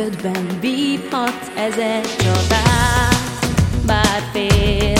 Ködben bívhatsz ezer csatát, bár fél.